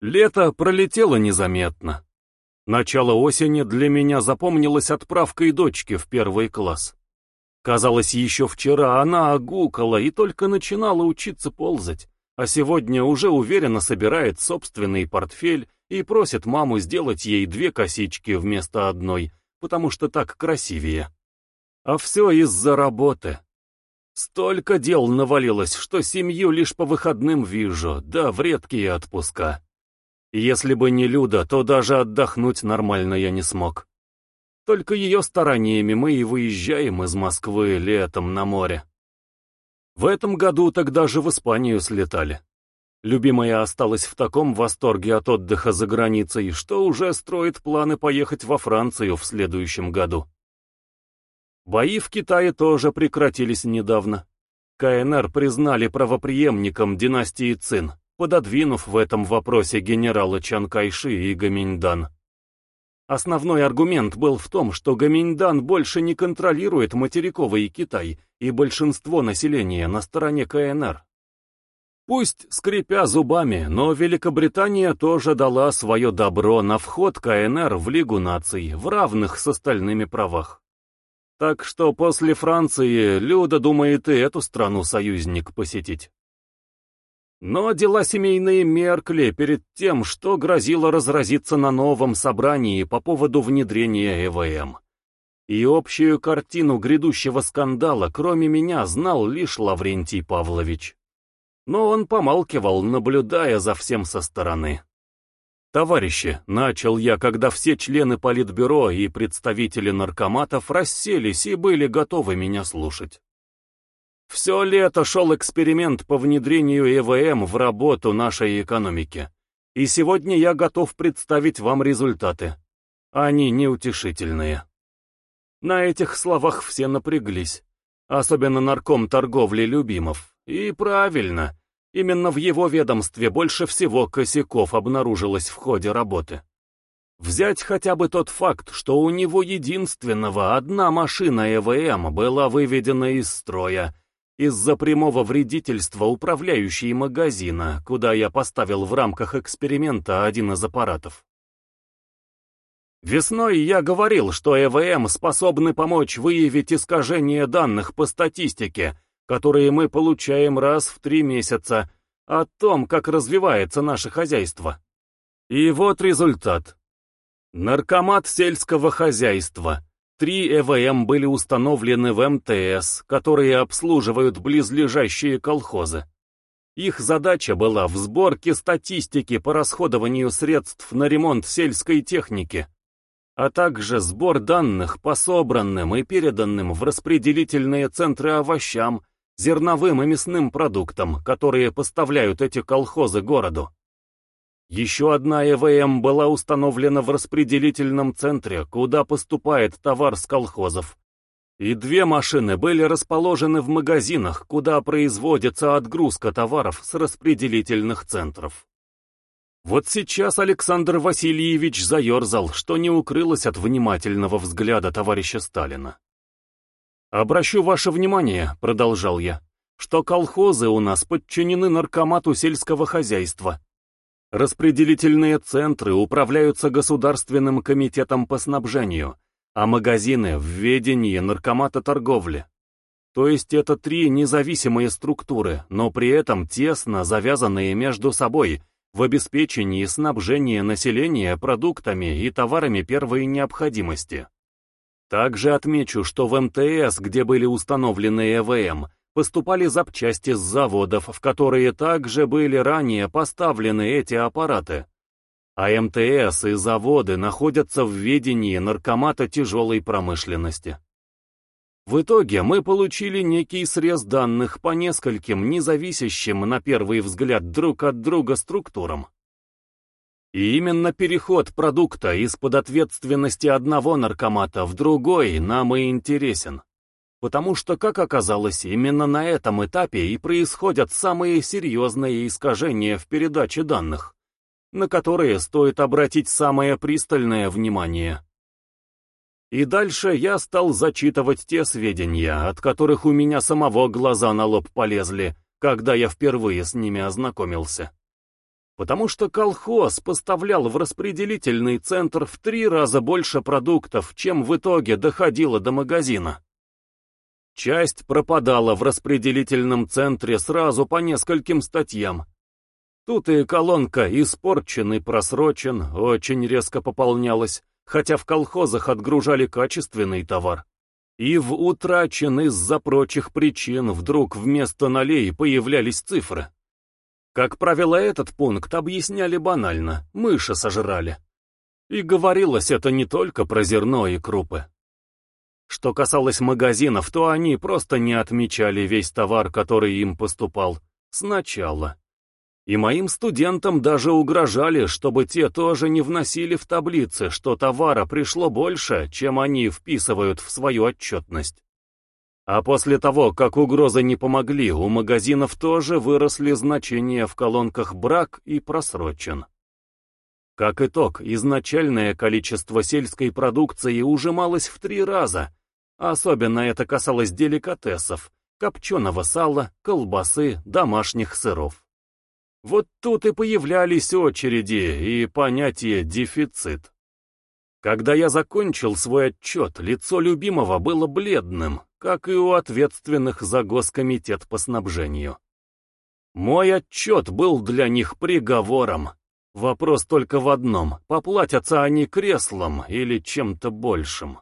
Лето пролетело незаметно. Начало осени для меня запомнилось отправкой дочки в первый класс. Казалось, еще вчера она огукала и только начинала учиться ползать, а сегодня уже уверенно собирает собственный портфель и просит маму сделать ей две косички вместо одной, потому что так красивее. А все из-за работы. Столько дел навалилось, что семью лишь по выходным вижу, да в редкие отпуска. Если бы не Люда, то даже отдохнуть нормально я не смог. Только ее стараниями мы и выезжаем из Москвы летом на море. В этом году тогда же в Испанию слетали. Любимая осталась в таком восторге от отдыха за границей, что уже строит планы поехать во Францию в следующем году. Бои в Китае тоже прекратились недавно. КНР признали правопреемником династии Цин, пододвинув в этом вопросе генерала Чан Кайши и Гаминьдан. Основной аргумент был в том, что Гаминьдан больше не контролирует материковый Китай и большинство населения на стороне КНР. Пусть скрипя зубами, но Великобритания тоже дала свое добро на вход КНР в Лигу наций в равных с остальными правах. Так что после Франции Люда думает и эту страну союзник посетить. Но дела семейные меркли перед тем, что грозило разразиться на новом собрании по поводу внедрения ЭВМ. И общую картину грядущего скандала, кроме меня, знал лишь Лаврентий Павлович. Но он помалкивал, наблюдая за всем со стороны. «Товарищи», — начал я, когда все члены Политбюро и представители наркоматов расселись и были готовы меня слушать. Все лето шел эксперимент по внедрению ЭВМ в работу нашей экономики. И сегодня я готов представить вам результаты. Они неутешительные. На этих словах все напряглись. Особенно нарком торговли Любимов. И правильно, именно в его ведомстве больше всего косяков обнаружилось в ходе работы. Взять хотя бы тот факт, что у него единственного одна машина ЭВМ была выведена из строя, из-за прямого вредительства управляющей магазина, куда я поставил в рамках эксперимента один из аппаратов. Весной я говорил, что ЭВМ способны помочь выявить искажения данных по статистике, которые мы получаем раз в три месяца, о том, как развивается наше хозяйство. И вот результат. Наркомат сельского хозяйства – Три ЭВМ были установлены в МТС, которые обслуживают близлежащие колхозы. Их задача была в сборке статистики по расходованию средств на ремонт сельской техники, а также сбор данных по собранным и переданным в распределительные центры овощам, зерновым и мясным продуктам, которые поставляют эти колхозы городу. Еще одна ЭВМ была установлена в распределительном центре, куда поступает товар с колхозов. И две машины были расположены в магазинах, куда производится отгрузка товаров с распределительных центров. Вот сейчас Александр Васильевич заерзал, что не укрылось от внимательного взгляда товарища Сталина. «Обращу ваше внимание», — продолжал я, — «что колхозы у нас подчинены наркомату сельского хозяйства, Распределительные центры управляются Государственным комитетом по снабжению, а магазины в ведении наркомата торговли. То есть это три независимые структуры, но при этом тесно завязанные между собой в обеспечении снабжения населения продуктами и товарами первой необходимости. Также отмечу, что в МТС, где были установлены ЭВМ, поступали запчасти с заводов, в которые также были ранее поставлены эти аппараты. А МТС и заводы находятся в ведении наркомата тяжелой промышленности. В итоге мы получили некий срез данных по нескольким независящим на первый взгляд друг от друга структурам. И именно переход продукта из-под ответственности одного наркомата в другой нам и интересен. Потому что, как оказалось, именно на этом этапе и происходят самые серьезные искажения в передаче данных, на которые стоит обратить самое пристальное внимание. И дальше я стал зачитывать те сведения, от которых у меня самого глаза на лоб полезли, когда я впервые с ними ознакомился. Потому что колхоз поставлял в распределительный центр в три раза больше продуктов, чем в итоге доходило до магазина. Часть пропадала в распределительном центре сразу по нескольким статьям. Тут и колонка испорчен и просрочен, очень резко пополнялась, хотя в колхозах отгружали качественный товар. И в утрачен из-за прочих причин вдруг вместо нулей появлялись цифры. Как правило, этот пункт объясняли банально, мыши сожрали. И говорилось это не только про зерно и крупы. Что касалось магазинов, то они просто не отмечали весь товар, который им поступал. Сначала. И моим студентам даже угрожали, чтобы те тоже не вносили в таблицы, что товара пришло больше, чем они вписывают в свою отчетность. А после того, как угрозы не помогли, у магазинов тоже выросли значения в колонках «брак» и «просрочен». Как итог, изначальное количество сельской продукции ужималось в три раза, Особенно это касалось деликатесов, копченого сала, колбасы, домашних сыров. Вот тут и появлялись очереди и понятие «дефицит». Когда я закончил свой отчет, лицо любимого было бледным, как и у ответственных за госкомитет по снабжению. Мой отчет был для них приговором. Вопрос только в одном, поплатятся они креслом или чем-то большим.